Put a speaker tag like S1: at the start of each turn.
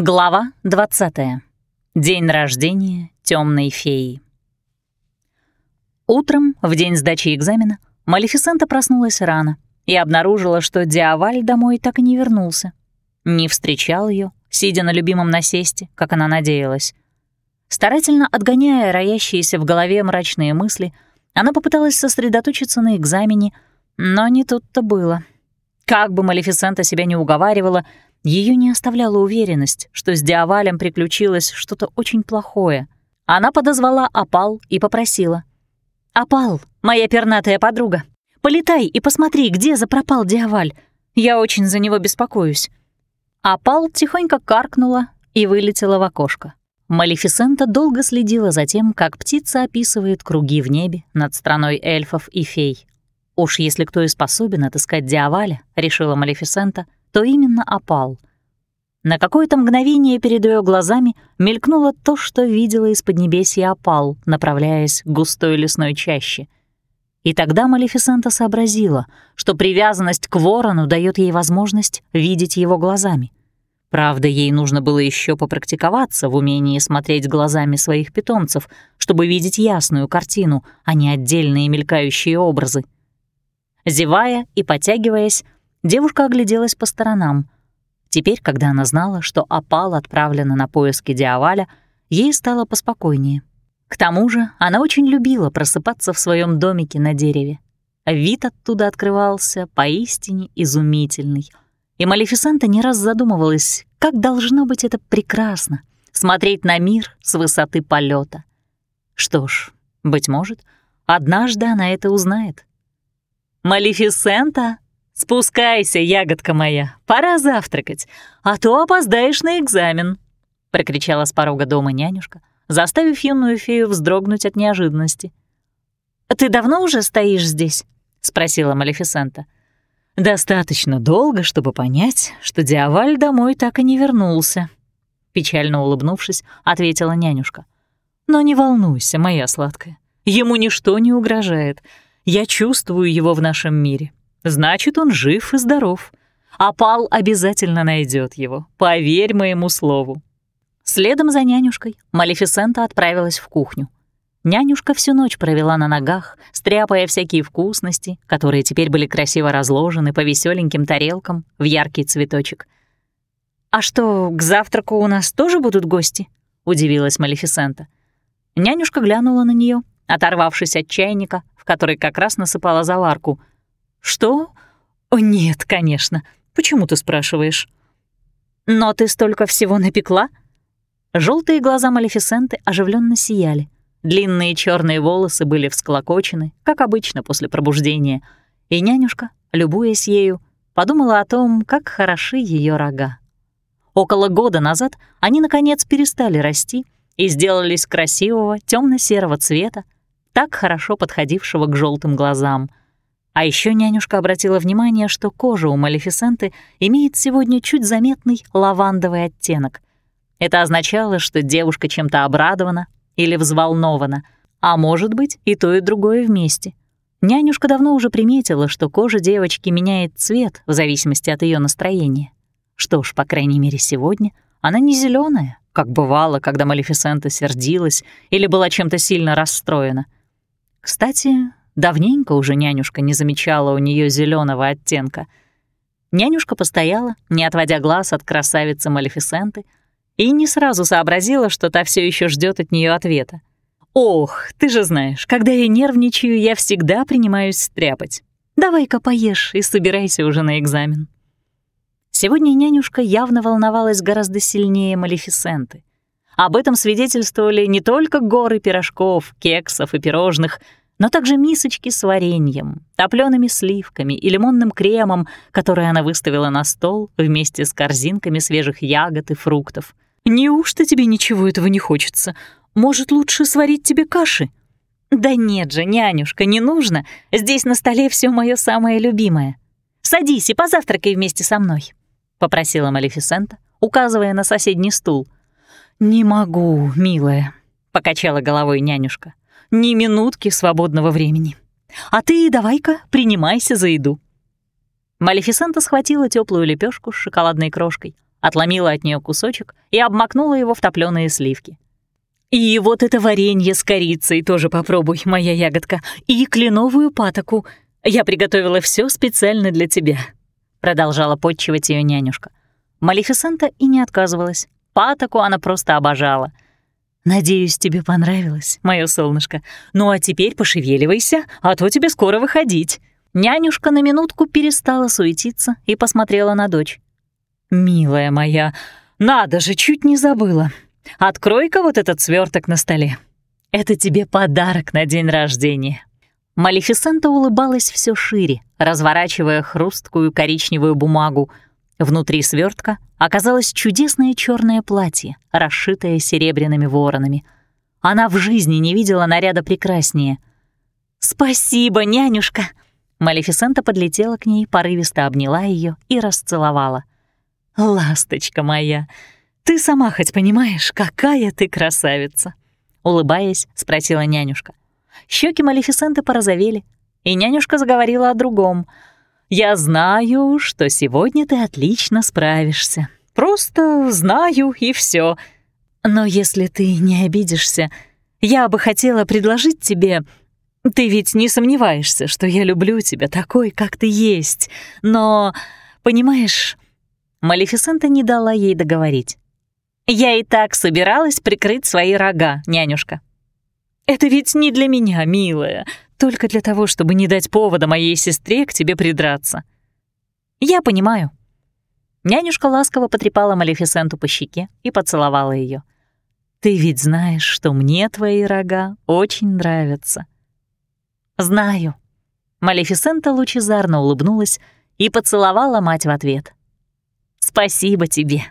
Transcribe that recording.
S1: Глава 20. День рождения темной феи. Утром, в день сдачи экзамена, Малефисента проснулась рано и обнаружила, что Диаваль домой так и не вернулся. Не встречал ее, сидя на любимом насесте, как она надеялась. Старательно отгоняя роящиеся в голове мрачные мысли, она попыталась сосредоточиться на экзамене, но не тут-то было. Как бы Малефисента себя не уговаривала, ее не оставляла уверенность, что с Диавалем приключилось что-то очень плохое. Она подозвала Апал и попросила. «Апал, моя пернатая подруга, полетай и посмотри, где запропал Диаваль. Я очень за него беспокоюсь». Апал тихонько каркнула и вылетела в окошко. Малефисента долго следила за тем, как птица описывает круги в небе над страной эльфов и фей. Уж если кто и способен отыскать Диаваля, решила Малефисента — то именно опал. На какое-то мгновение перед ее глазами мелькнуло то, что видела из поднебесья опал, направляясь к густой лесной чаще. И тогда Малефисента сообразила, что привязанность к ворону дает ей возможность видеть его глазами. Правда, ей нужно было еще попрактиковаться в умении смотреть глазами своих питомцев, чтобы видеть ясную картину, а не отдельные мелькающие образы. Зевая и потягиваясь, Девушка огляделась по сторонам. Теперь, когда она знала, что опал отправлена на поиски Диаваля, ей стало поспокойнее. К тому же она очень любила просыпаться в своем домике на дереве. Вид оттуда открывался поистине изумительный. И Малефисента не раз задумывалась, как должно быть это прекрасно — смотреть на мир с высоты полета. Что ж, быть может, однажды она это узнает. «Малефисента!» «Спускайся, ягодка моя, пора завтракать, а то опоздаешь на экзамен», — прокричала с порога дома нянюшка, заставив юную фею вздрогнуть от неожиданности. «Ты давно уже стоишь здесь?» — спросила Малефисента. «Достаточно долго, чтобы понять, что Диаваль домой так и не вернулся», — печально улыбнувшись, ответила нянюшка. «Но не волнуйся, моя сладкая, ему ничто не угрожает. Я чувствую его в нашем мире. Значит, он жив и здоров. А Пал обязательно найдет его, поверь моему слову. Следом за нянюшкой Малефисента отправилась в кухню. Нянюшка всю ночь провела на ногах, стряпая всякие вкусности, которые теперь были красиво разложены по веселеньким тарелкам в яркий цветочек. «А что, к завтраку у нас тоже будут гости?» — удивилась Малефисента. Нянюшка глянула на нее, оторвавшись от чайника, который как раз насыпала заварку — «Что? О, нет, конечно. Почему ты спрашиваешь?» «Но ты столько всего напекла?» Желтые глаза Малефисенты оживленно сияли. Длинные черные волосы были всклокочены, как обычно после пробуждения, и нянюшка, любуясь ею, подумала о том, как хороши ее рога. Около года назад они, наконец, перестали расти и сделались красивого темно серого цвета, так хорошо подходившего к желтым глазам. А еще нянюшка обратила внимание, что кожа у Малефисенты имеет сегодня чуть заметный лавандовый оттенок. Это означало, что девушка чем-то обрадована или взволнована, а может быть и то, и другое вместе. Нянюшка давно уже приметила, что кожа девочки меняет цвет в зависимости от ее настроения. Что ж, по крайней мере, сегодня она не зеленая, как бывало, когда Малефисента сердилась или была чем-то сильно расстроена. Кстати, Давненько уже нянюшка не замечала у нее зеленого оттенка. Нянюшка постояла, не отводя глаз от красавицы Малефисенты, и не сразу сообразила, что та все еще ждет от нее ответа. «Ох, ты же знаешь, когда я нервничаю, я всегда принимаюсь стряпать. Давай-ка поешь и собирайся уже на экзамен». Сегодня нянюшка явно волновалась гораздо сильнее Малефисенты. Об этом свидетельствовали не только горы пирожков, кексов и пирожных — но также мисочки с вареньем, топлёными сливками и лимонным кремом, которые она выставила на стол вместе с корзинками свежих ягод и фруктов. «Неужто тебе ничего этого не хочется? Может, лучше сварить тебе каши?» «Да нет же, нянюшка, не нужно. Здесь на столе все мое самое любимое. Садись и позавтракай вместе со мной», — попросила Малефисента, указывая на соседний стул. «Не могу, милая», — покачала головой нянюшка ни минутки свободного времени. А ты давай-ка принимайся за еду». Малефисента схватила теплую лепешку с шоколадной крошкой, отломила от нее кусочек и обмакнула его в топленые сливки. «И вот это варенье с корицей тоже попробуй, моя ягодка, и кленовую патоку. Я приготовила все специально для тебя», — продолжала подчивать ее нянюшка. Малефисента и не отказывалась. Патоку она просто обожала. «Надеюсь, тебе понравилось, мое солнышко. Ну а теперь пошевеливайся, а то тебе скоро выходить». Нянюшка на минутку перестала суетиться и посмотрела на дочь. «Милая моя, надо же, чуть не забыла. Открой-ка вот этот сверток на столе. Это тебе подарок на день рождения». Малефисента улыбалась все шире, разворачивая хрусткую коричневую бумагу. Внутри свертка оказалось чудесное черное платье, расшитое серебряными воронами. Она в жизни не видела наряда прекраснее. «Спасибо, нянюшка!» Малефисента подлетела к ней, порывисто обняла ее и расцеловала. «Ласточка моя, ты сама хоть понимаешь, какая ты красавица?» Улыбаясь, спросила нянюшка. Щеки Малефисенты порозовели, и нянюшка заговорила о другом. «Я знаю, что сегодня ты отлично справишься. Просто знаю, и все. Но если ты не обидишься, я бы хотела предложить тебе... Ты ведь не сомневаешься, что я люблю тебя такой, как ты есть. Но, понимаешь, Малефисента не дала ей договорить. «Я и так собиралась прикрыть свои рога, нянюшка». «Это ведь не для меня, милая, только для того, чтобы не дать повода моей сестре к тебе придраться». «Я понимаю». Нянюшка ласково потрепала Малефисенту по щеке и поцеловала ее. «Ты ведь знаешь, что мне твои рога очень нравятся». «Знаю». Малефисента лучезарно улыбнулась и поцеловала мать в ответ. Спасибо тебе.